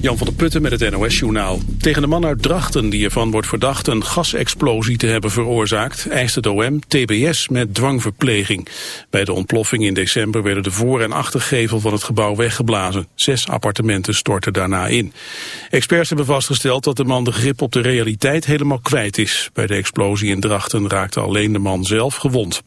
Jan van der Putten met het NOS-journaal. Tegen de man uit Drachten die ervan wordt verdacht een gasexplosie te hebben veroorzaakt... eist het OM TBS met dwangverpleging. Bij de ontploffing in december werden de voor- en achtergevel van het gebouw weggeblazen. Zes appartementen stortten daarna in. Experts hebben vastgesteld dat de man de grip op de realiteit helemaal kwijt is. Bij de explosie in Drachten raakte alleen de man zelf gewond.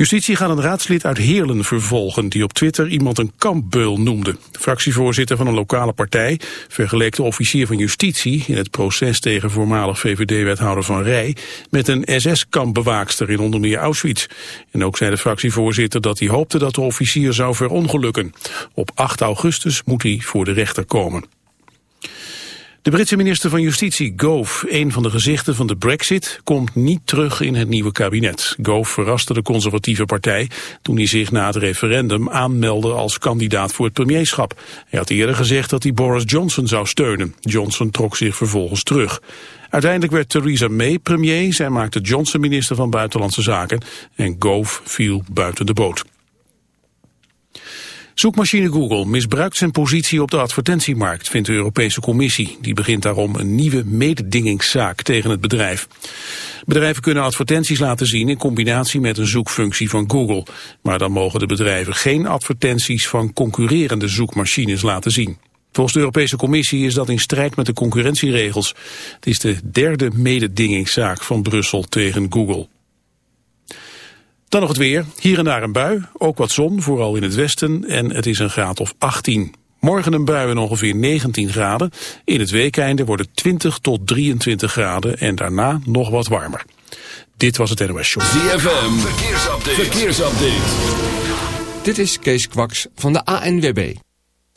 Justitie gaat een raadslid uit Heerlen vervolgen die op Twitter iemand een kampbeul noemde. De fractievoorzitter van een lokale partij vergeleek de officier van justitie in het proces tegen voormalig VVD-wethouder Van Rij met een SS-kampbewaakster in onder meer Auschwitz. En ook zei de fractievoorzitter dat hij hoopte dat de officier zou verongelukken. Op 8 augustus moet hij voor de rechter komen. De Britse minister van Justitie, Gove, een van de gezichten van de brexit, komt niet terug in het nieuwe kabinet. Gove verraste de conservatieve partij toen hij zich na het referendum aanmeldde als kandidaat voor het premierschap. Hij had eerder gezegd dat hij Boris Johnson zou steunen. Johnson trok zich vervolgens terug. Uiteindelijk werd Theresa May premier, zij maakte Johnson minister van Buitenlandse Zaken en Gove viel buiten de boot. Zoekmachine Google misbruikt zijn positie op de advertentiemarkt, vindt de Europese Commissie. Die begint daarom een nieuwe mededingingszaak tegen het bedrijf. Bedrijven kunnen advertenties laten zien in combinatie met een zoekfunctie van Google. Maar dan mogen de bedrijven geen advertenties van concurrerende zoekmachines laten zien. Volgens de Europese Commissie is dat in strijd met de concurrentieregels. Het is de derde mededingingszaak van Brussel tegen Google. Dan nog het weer. Hier en daar een bui. Ook wat zon, vooral in het westen. En het is een graad of 18. Morgen een bui en ongeveer 19 graden. In het weekeinde wordt het 20 tot 23 graden. En daarna nog wat warmer. Dit was het NOS Show. ZFM. Verkeersupdate. Verkeersupdate. Dit is Kees Kwaks van de ANWB.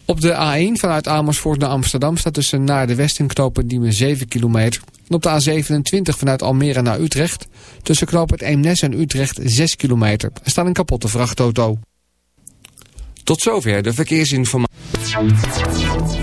Op de A1 vanuit Amersfoort naar Amsterdam staat tussen naar de Westen knopen die 7 kilometer. Op de A27 vanuit Almere naar Utrecht tussen knooppunt Eemnes en Utrecht 6 kilometer. Er staat een kapotte vrachtauto. Tot zover de verkeersinformatie.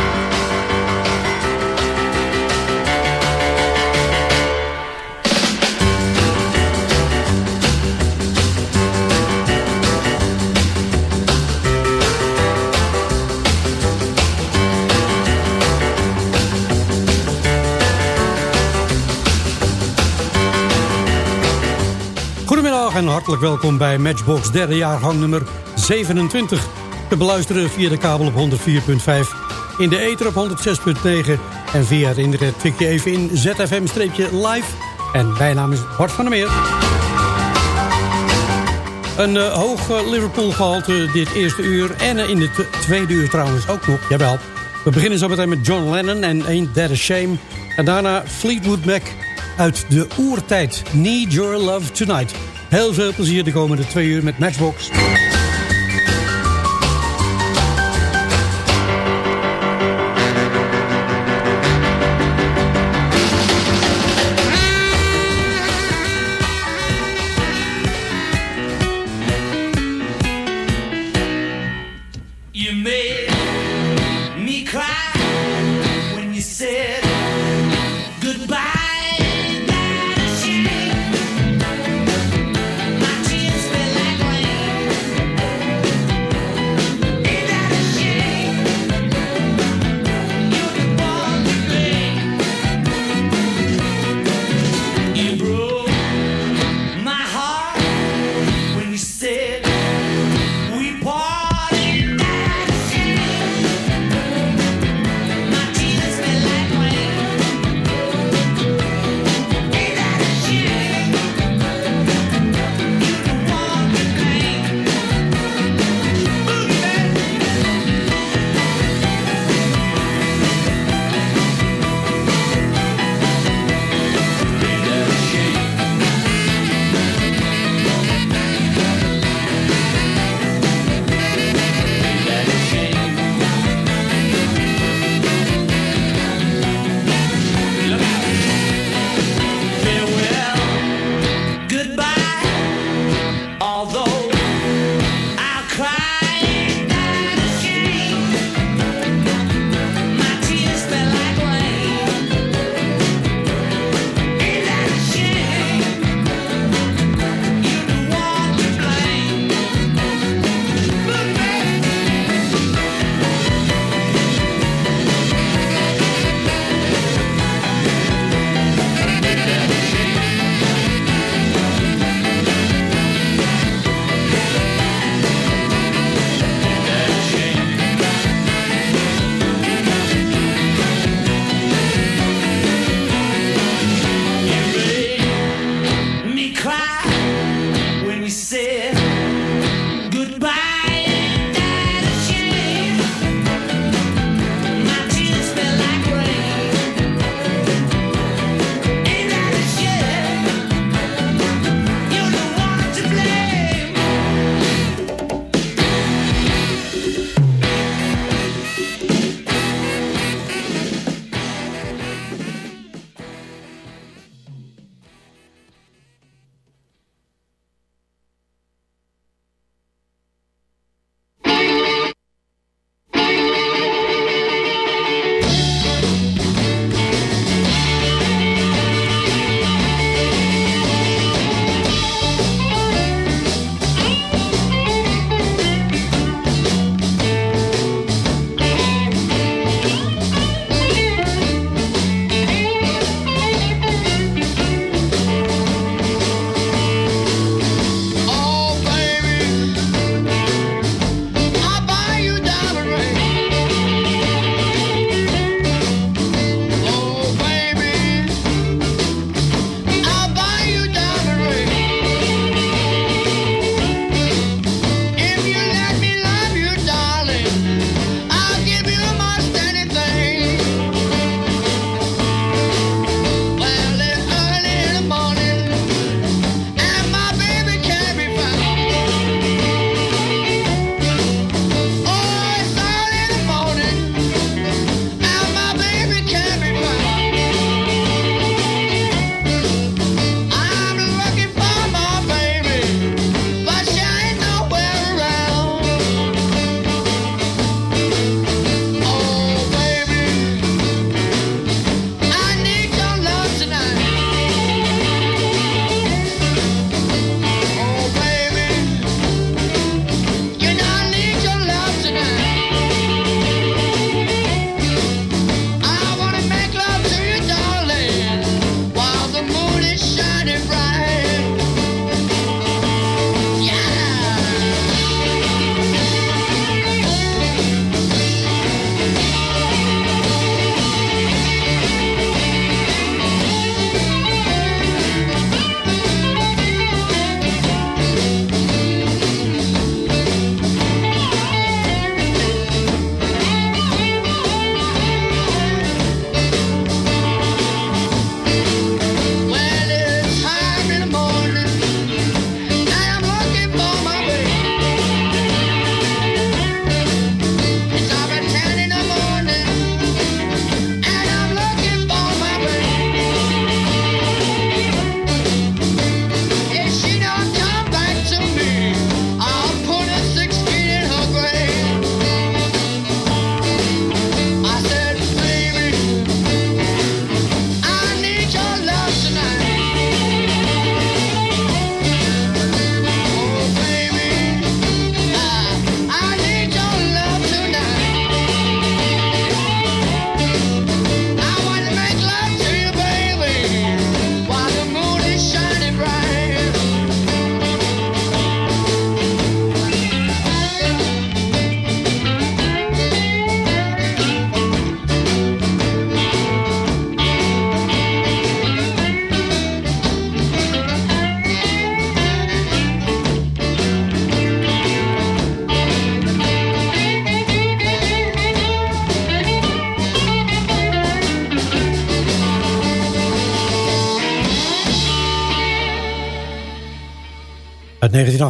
en hartelijk welkom bij Matchbox derde jaargang nummer 27. Te beluisteren via de kabel op 104.5, in de ether op 106.9 en via het internet klik je even in ZFM-live. En mijn naam is Bart van der Meer. Een uh, hoog uh, Liverpool gehalte dit eerste uur en uh, in het tweede uur trouwens ook nog, jawel. We beginnen zo meteen met John Lennon en Ain't That a Shame. En daarna Fleetwood Mac uit de oertijd. Need Your Love Tonight. Heel veel plezier de komende twee uur met Matchbox.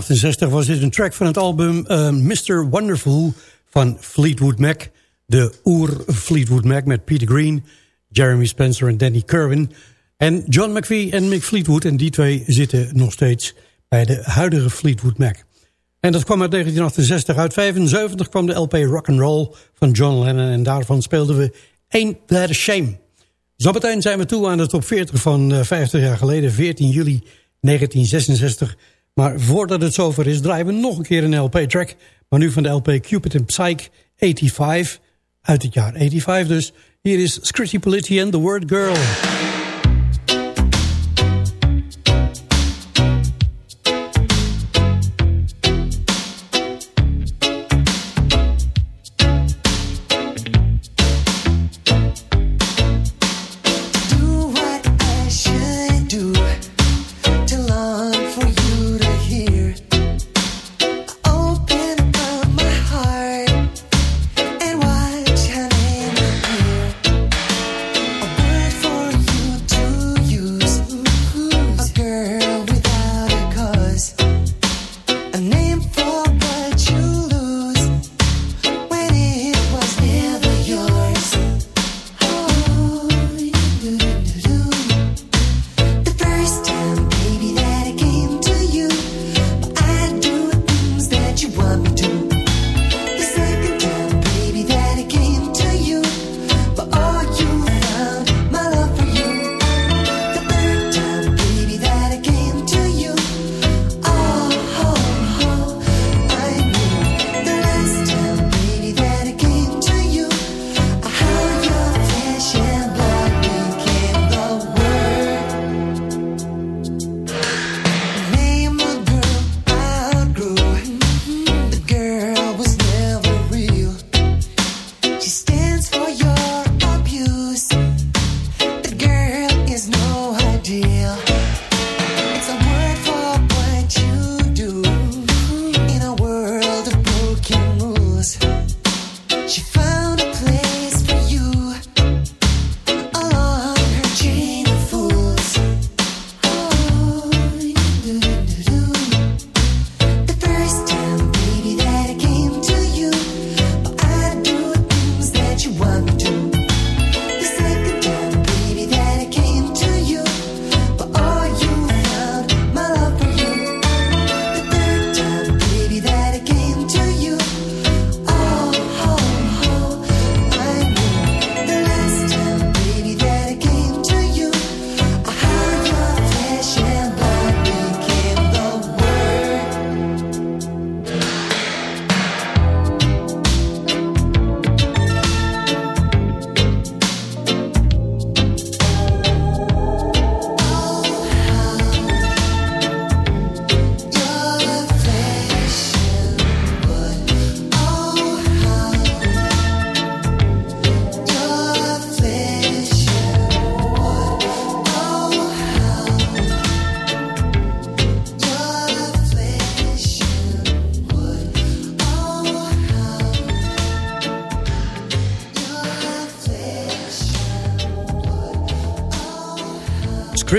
1968 was dit een track van het album eh, Mr. Wonderful van Fleetwood Mac. De oer Fleetwood Mac met Peter Green, Jeremy Spencer en Danny Kerwin. En John McVie en Mick Fleetwood. En die twee zitten nog steeds bij de huidige Fleetwood Mac. En dat kwam uit 1968. Uit 75 kwam de LP Rock'n'Roll van John Lennon. En daarvan speelden we Ain't That a Shame. Zometeen zijn we toe aan de top 40 van 50 eh, jaar geleden. 14 juli 1966. Maar voordat het zover is, draaien we nog een keer een LP-track. Maar nu van de LP Cupid and Psych 85. Uit het jaar 85 dus. Hier is Scritty Politti and The Word Girl.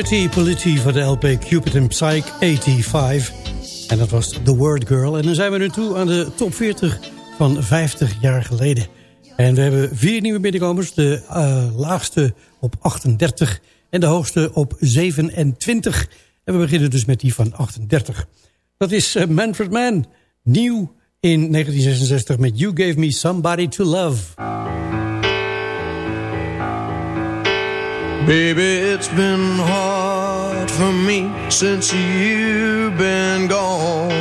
Pretty Politi voor de LP Cupid and Psych 85. En dat was The Word Girl. En dan zijn we nu toe aan de top 40 van 50 jaar geleden. En we hebben vier nieuwe binnenkomers. De uh, laagste op 38 en de hoogste op 27. En we beginnen dus met die van 38. Dat is uh, Manfred Mann, nieuw in 1966 met You Gave Me Somebody to Love. Baby, it's been hard for me since you've been gone.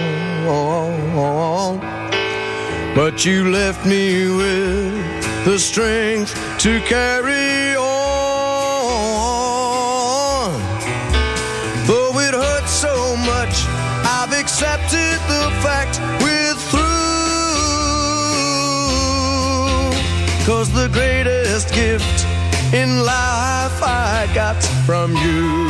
But you left me with the strength to carry on. Though it hurts so much, I've accepted the fact we're through. Cause the greatest gift in life I got from you.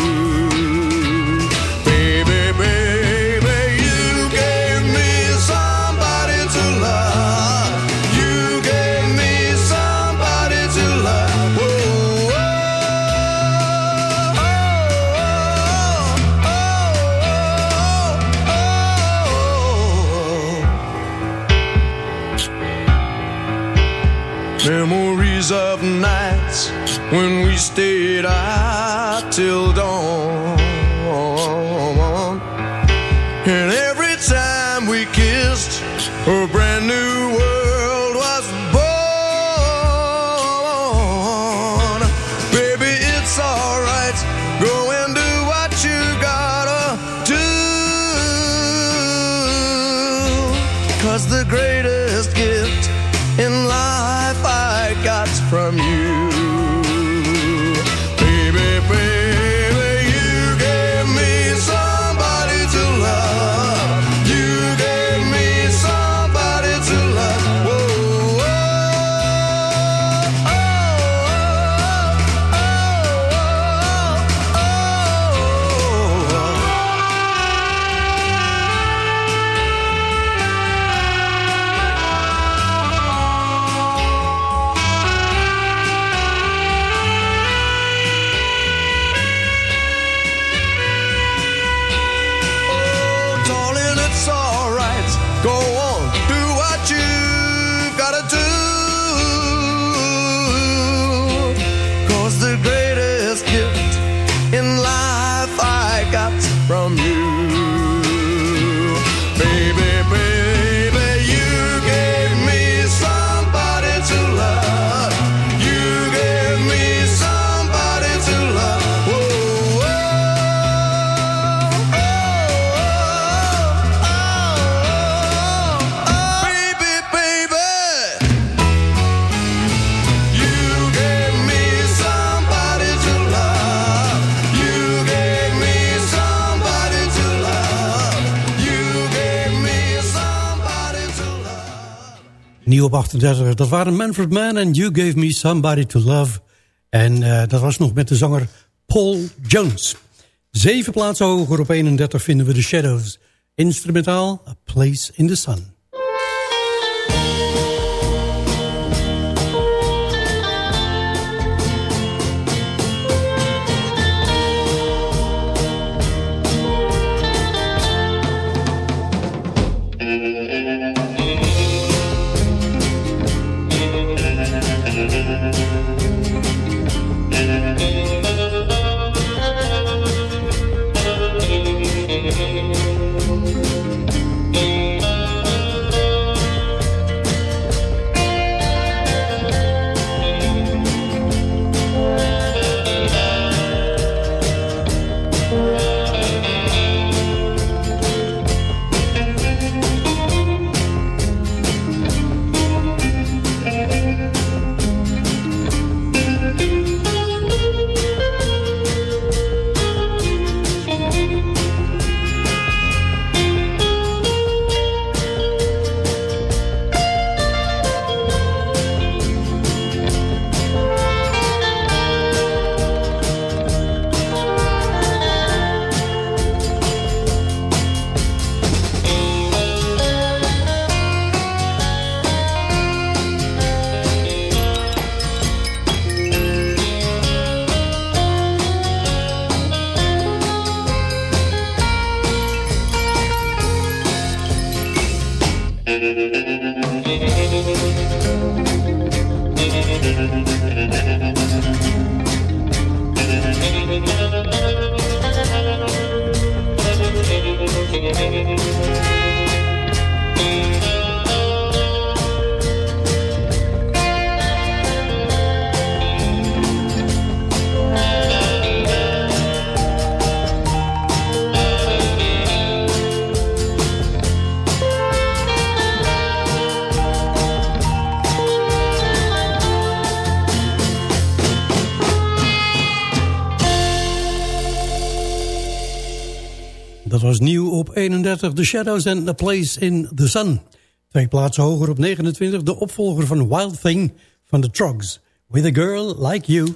Baby, baby, you gave me somebody to love. You gave me somebody to love. Oh, oh, oh, of night when we stayed out till dawn. 38. Dat waren Manfred Mann en You Gave Me Somebody to Love. En eh, dat was nog met de zanger Paul Jones. Zeven plaatsen hoger op 31 vinden we The Shadows. Instrumentaal A Place in the Sun. 31 The Shadows and The Place in the Sun. Twee plaatsen hoger op 29 de opvolger van Wild Thing van The Trogs. With a Girl Like You.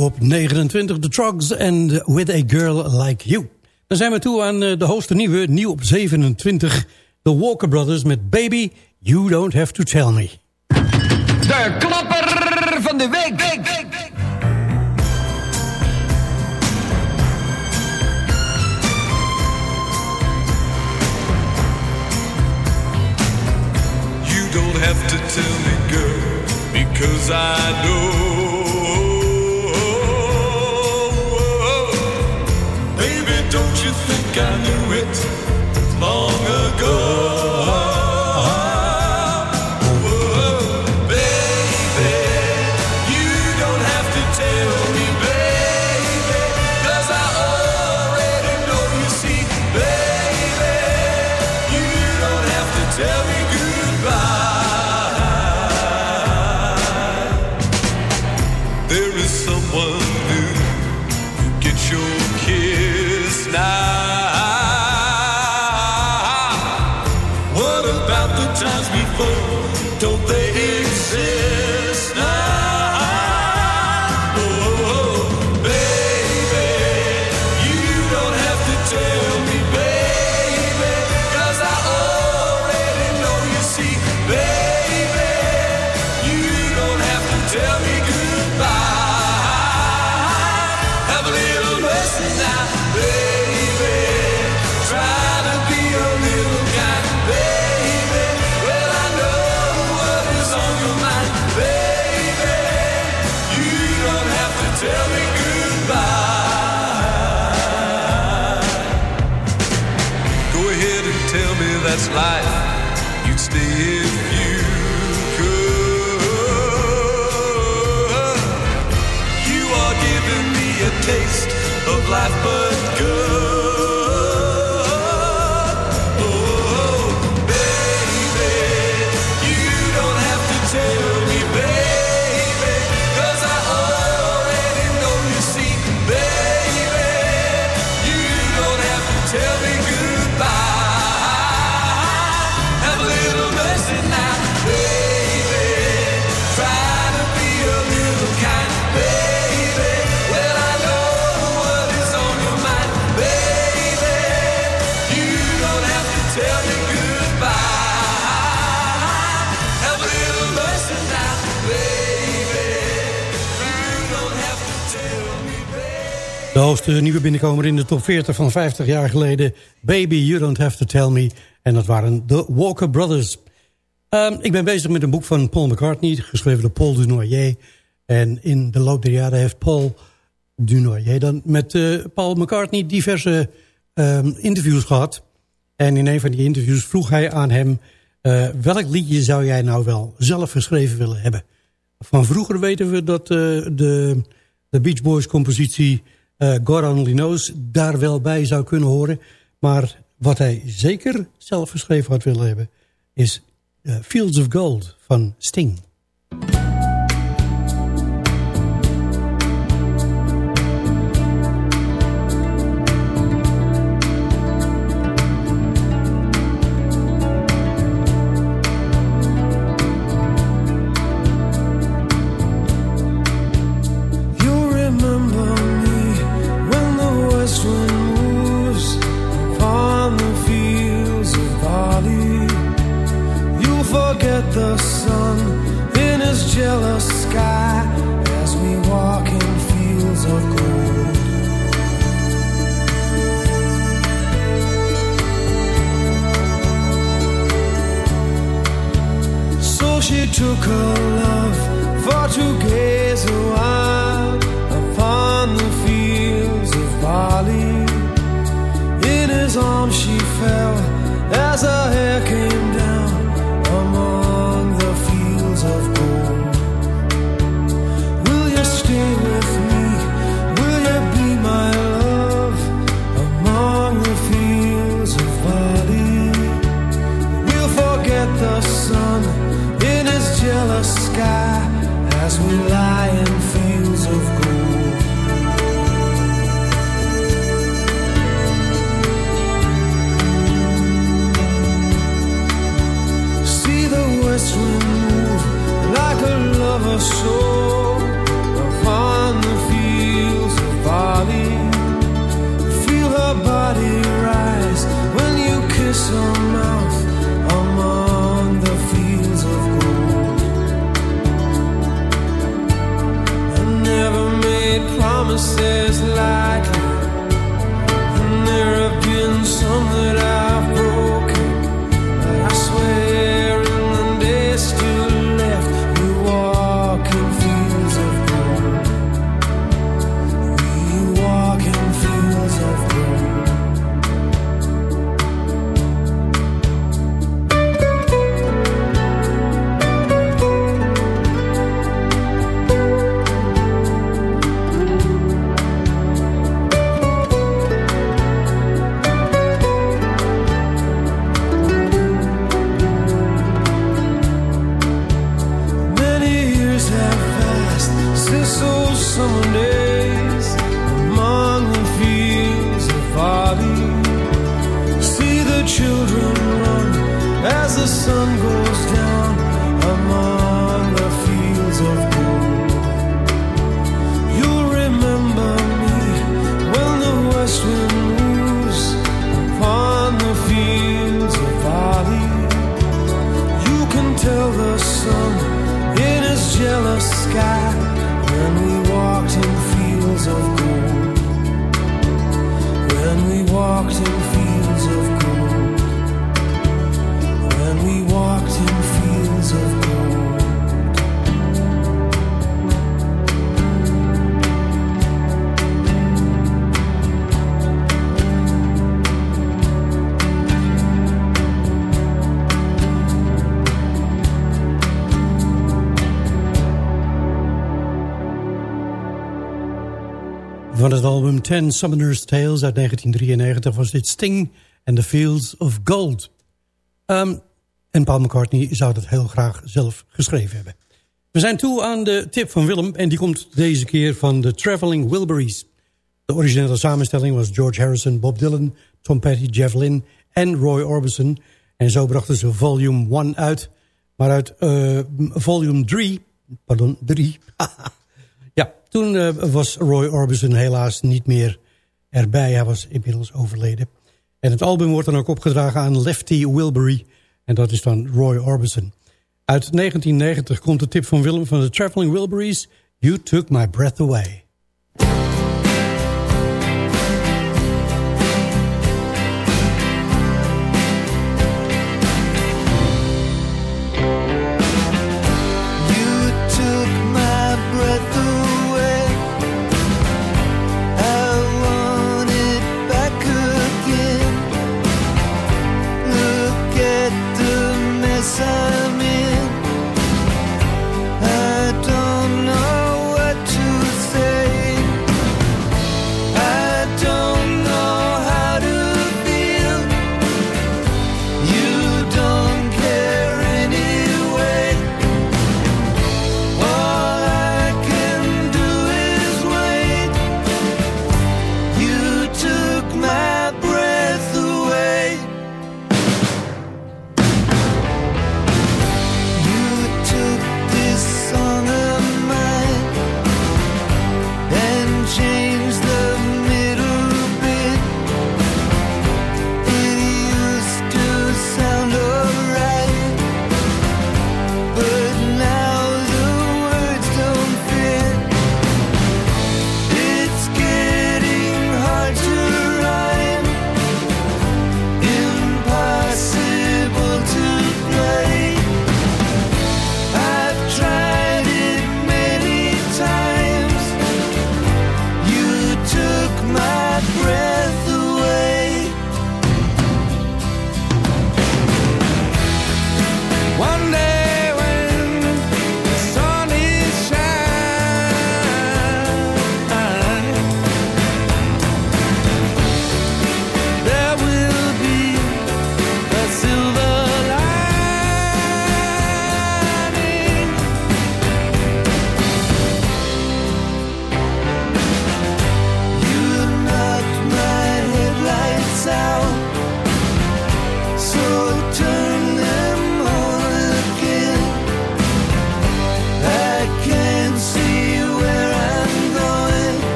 Op 29, The Trucks and With a Girl Like You. Dan zijn we toe aan eh, de hoogste nieuwe, nieuw op 27... The Walker Brothers met Baby, You Don't Have To Tell Me. De klapper van de week. You don't have to tell me, girl, because I know. Think I knew it long ago? De hoogste nieuwe binnenkomer in de top 40 van 50 jaar geleden. Baby, You Don't Have To Tell Me. En dat waren de Walker Brothers. Ehm, ik ben bezig met een boek van Paul McCartney, geschreven door Paul Dunoyer. En in de loop der jaren heeft Paul Dunoyer dan met eh, Paul McCartney diverse ehm, interviews gehad. En in een van die interviews vroeg hij aan hem... eh, welk liedje zou jij nou wel zelf geschreven willen hebben? Van vroeger weten we dat eh, de, de Beach Boys compositie eh, God Only Knows daar wel bij zou kunnen horen. Maar wat hij zeker zelf geschreven had willen hebben... is eh, Fields of Gold van Sting. Ten Summoner's Tales uit 1993 was dit Sting and the Fields of Gold. Ehm, en Paul McCartney zou dat heel graag zelf geschreven hebben. We zijn toe aan de tip van Willem en die komt deze keer van de Traveling Wilburys. De originele samenstelling was George Harrison, Bob Dylan, Tom Petty, Jeff Lynne en Roy Orbison. En zo brachten ze volume 1 uit. Maar uit eh, volume 3, pardon, 3... Toen eh, was Roy Orbison helaas niet meer erbij. Hij was inmiddels overleden. En het album wordt dan ook opgedragen aan Lefty Wilbury. En dat is dan Roy Orbison. Uit 1990 komt de tip van Willem van de Traveling Wilburys. You Took My Breath Away.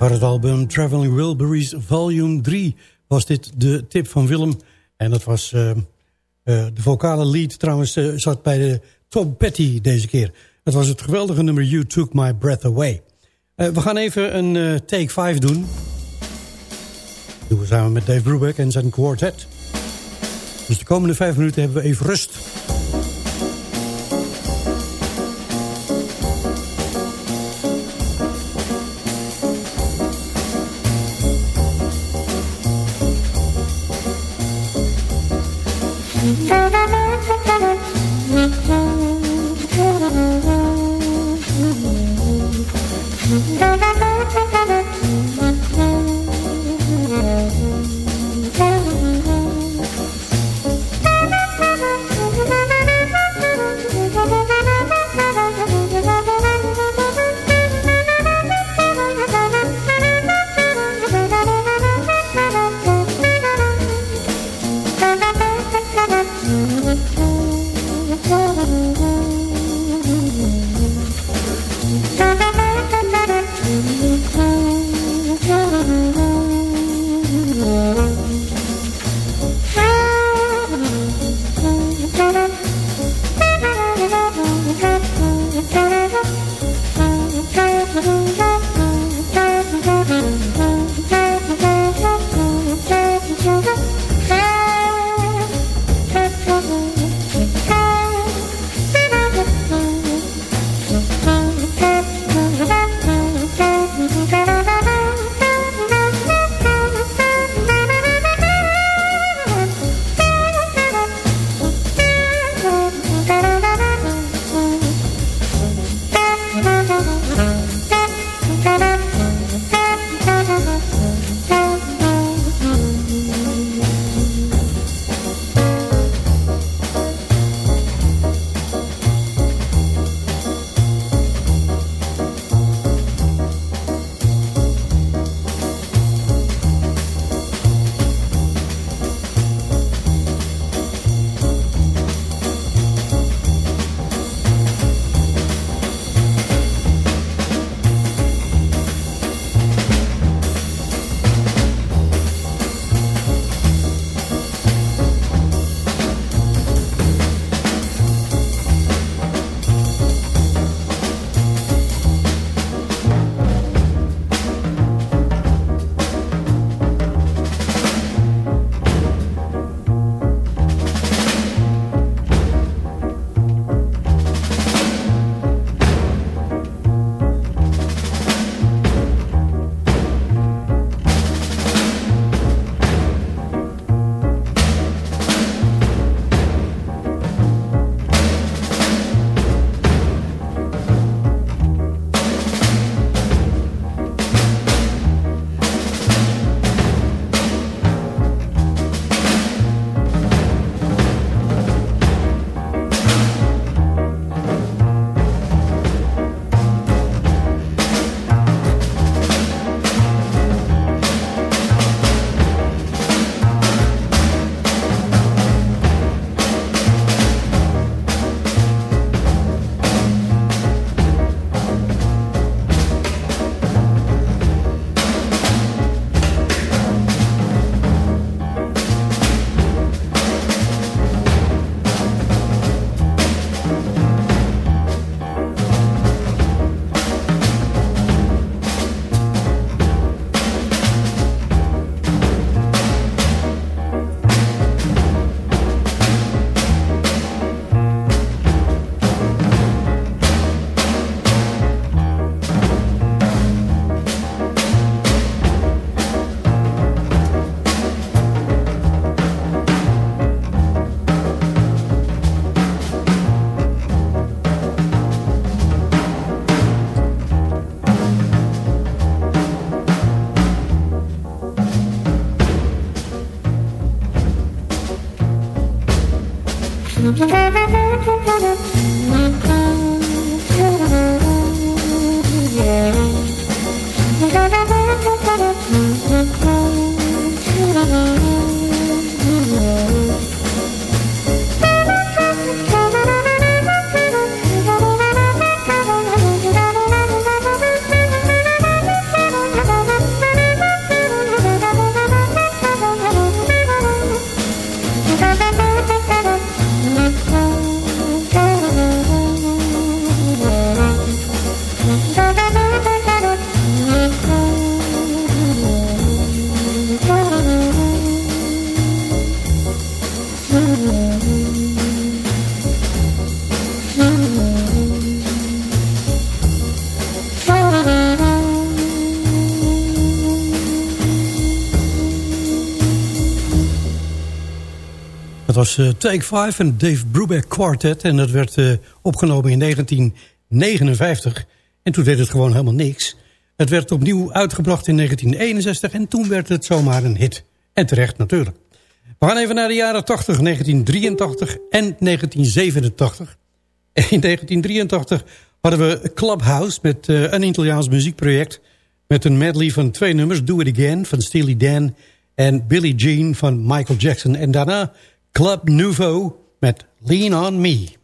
Van het album Traveling Wilburys Volume 3 was dit de tip van Willem. En dat was uh, de vocale lead trouwens uh, zat bij de Tom Petty deze keer. Dat was het geweldige nummer You Took My Breath Away. we gaan even een take 5 doen. Dat doen we samen met Dave Brubeck en zijn quartet. Dus de komende 5 minuten hebben we even rust. Thank you. Was eh, Take 5 en Dave Brubeck Quartet. En dat werd eh, opgenomen in 1959. En toen deed het gewoon helemaal niks. Het werd opnieuw uitgebracht in 1961 en toen werd het zomaar een hit. En terecht natuurlijk. We gaan even naar de jaren 80, 1983 en 1987. In 1983 hadden we Clubhouse met eh, een Italiaans muziekproject... met een medley van twee nummers, Do It Again van Steely Dan... en Billie Jean van Michael Jackson. En daarna Club Nouveau met Lean On Me.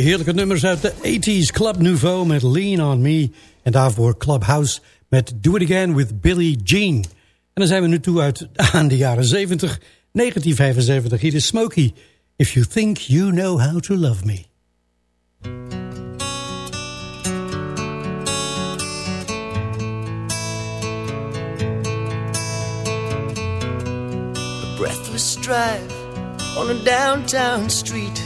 Heerlijke nummers uit de 80s. Club Nouveau met Lean On Me. En daarvoor Clubhouse met Do It Again with Billie Jean. En dan zijn we nu toe uit, aan de jaren 70. 1975. Hier is Smokey. If you think you know how to love me. a breathless drive on a downtown street.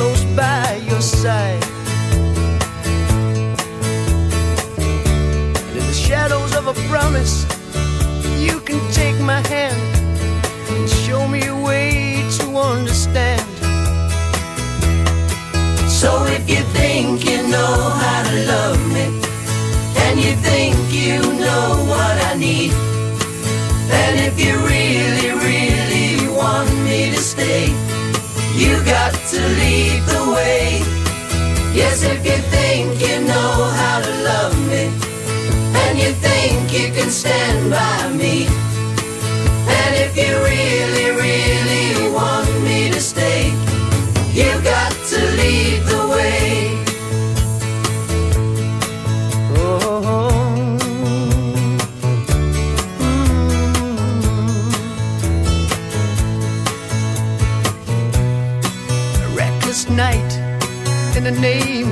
close by your side. And in the shadows of a promise, you can take my hand and show me a way to understand. So if you think you know how to love me, and you think you know what I need, and if you you got to lead the way. Yes, if you think you know how to love me, and you think you can stand by me,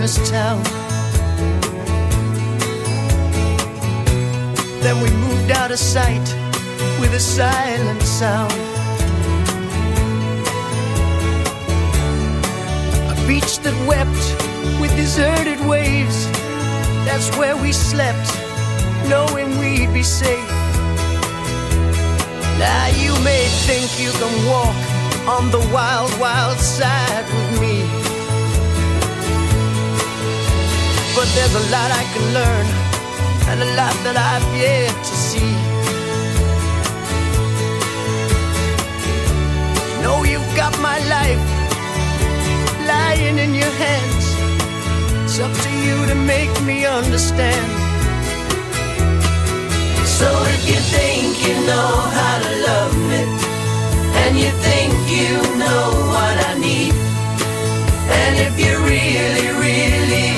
reckless night in a nameless town. out of sight with a silent sound. A beach that wept with deserted waves. That's where we slept, knowing we'd be safe. Now you may think you can walk on the wild, wild side with me. But there's a lot I can learn and a lot that I've yet to see. You know you've got my life lying in your hands. It's up to you to make me understand. So if you think you know how to love me, and you think you know what I need, and if you really, really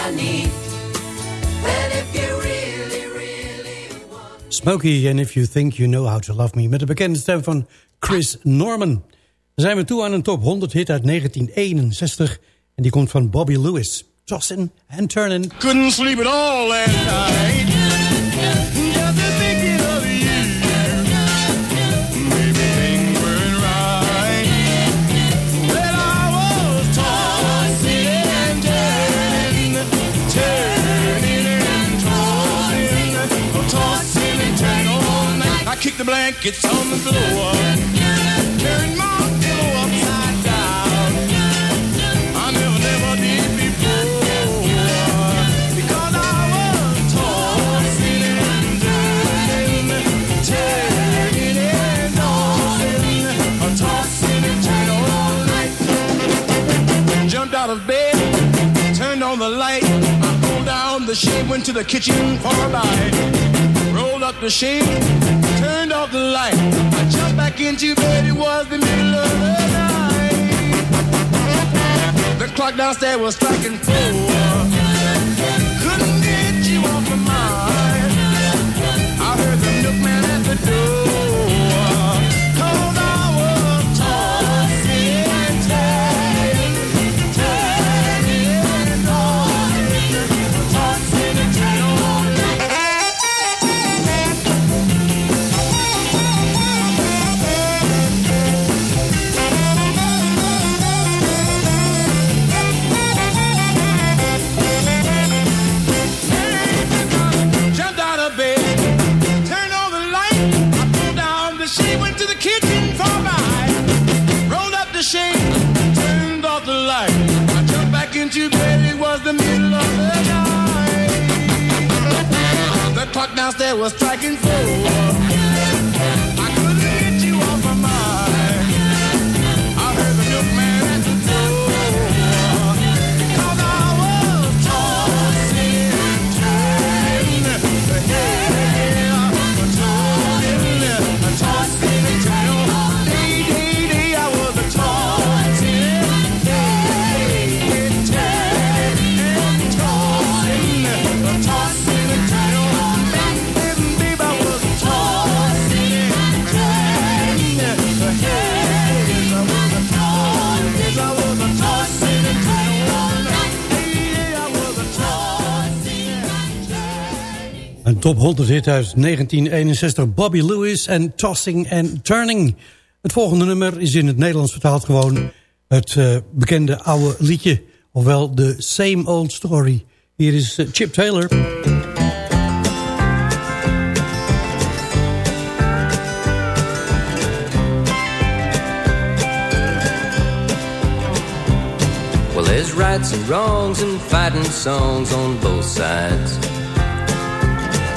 I Smokey and If You Think You Know How To Love Me... met de bekende stem van Chris Norman. Dan zijn we toe aan een top 100 hit uit 1961... en die komt van Bobby Lewis. Tossin' and Turnin'. Couldn't sleep at all last night. The blankets on the floor, turned my pillow upside down. I never, never did before. Because I was tossing and turning, turning and tossing, tossing and turning all night. Jumped out of bed, turned on the light. I pulled down the shade, went to the kitchen for a bite. Up the turned off the light. I jumped back into bed, it was the middle of the night. The clock downstairs was striking four. Clock downstairs was striking four. Top 100 hit uit 1961. Bobby Lewis en Tossing and Turning. Het volgende nummer is in het Nederlands vertaald gewoon het eh, bekende oude liedje. Ofwel The Same Old Story. Hier is eh, Chip Taylor. Well, there's rights and wrongs and fighting songs on both sides.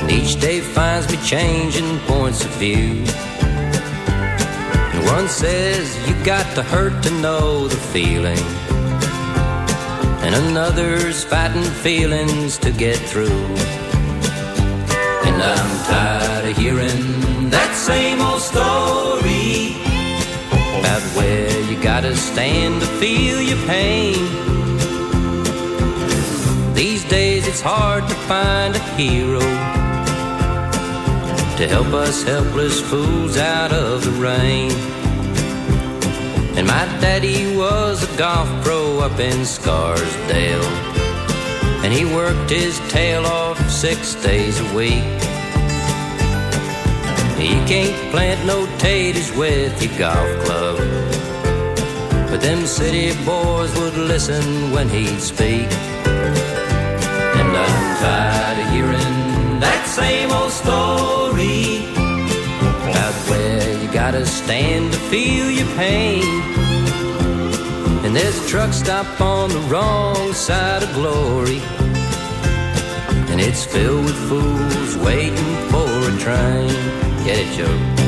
Each day finds me changing points of view. And one says you got to hurt to know the feeling. And another's fighting feelings to get through. And And I'm tired of hearing that same old story about where you gotta stand to feel your pain. These days it's hard to find a hero to help us helpless fools out of the rain. And my daddy was a golf pro up in Scarsdale. And he worked his tail off six days a week. You can't plant no taters with your golf club. But them city boys would listen when he'd speak. And I'm tired same old story about where you gotta stand to feel your pain. And there's a truck stop on the wrong side of glory. And it's filled with fools waiting for a train. Get it, Joe?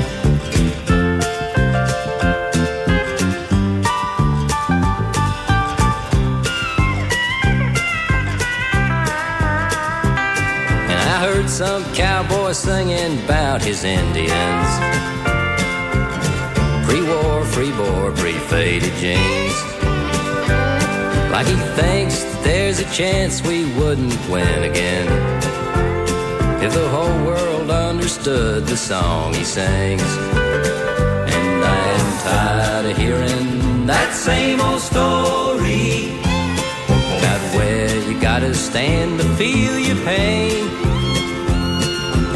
Some cowboy singing about his Indians. Pre-war, free-bore, pre-faded jeans. Like he thinks that there's a chance we wouldn't win again. If the whole world understood the song he sings. And I am tired of hearing that same old story about where you gotta stand to feel your pain.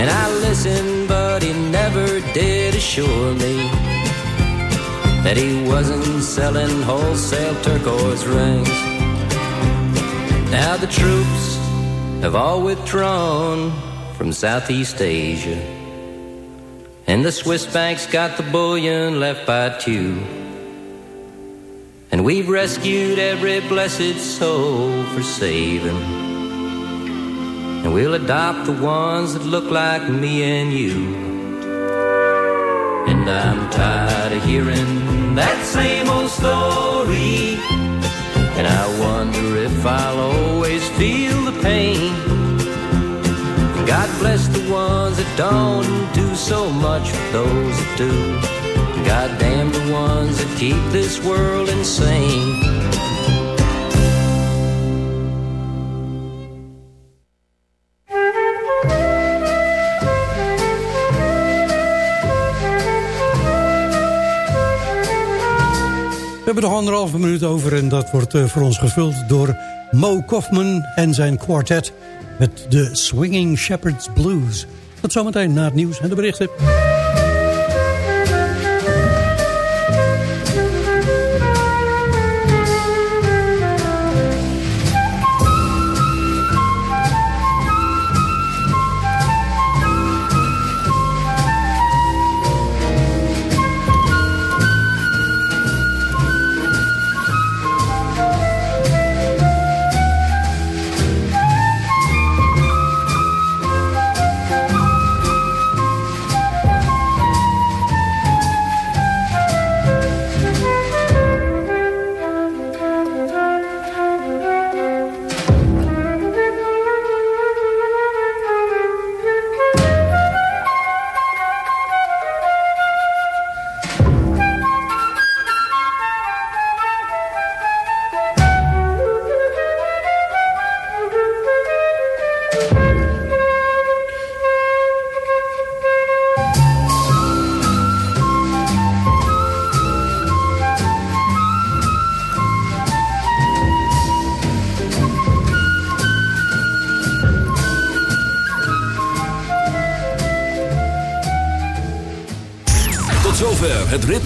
And I listened, but he never did assure me that he wasn't selling wholesale turquoise rings. Now the troops have all withdrawn from Southeast Asia. And the Swiss banks got the bullion left by two. And we've rescued every blessed soul for saving. And we'll adopt the ones that look like me and you. And I'm tired of hearing that same old story. And I wonder if I'll always feel the pain. God bless the ones that don't do so much for those that do. God damn the ones that keep this world insane. Hebben nog anderhalve minuut over en dat wordt eh, voor ons gevuld door Mo Kaufman en zijn quartet met de Swinging Shepherd's Blues. Tot zometeen na het nieuws en de berichten.